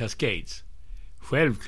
Cascades. Självklart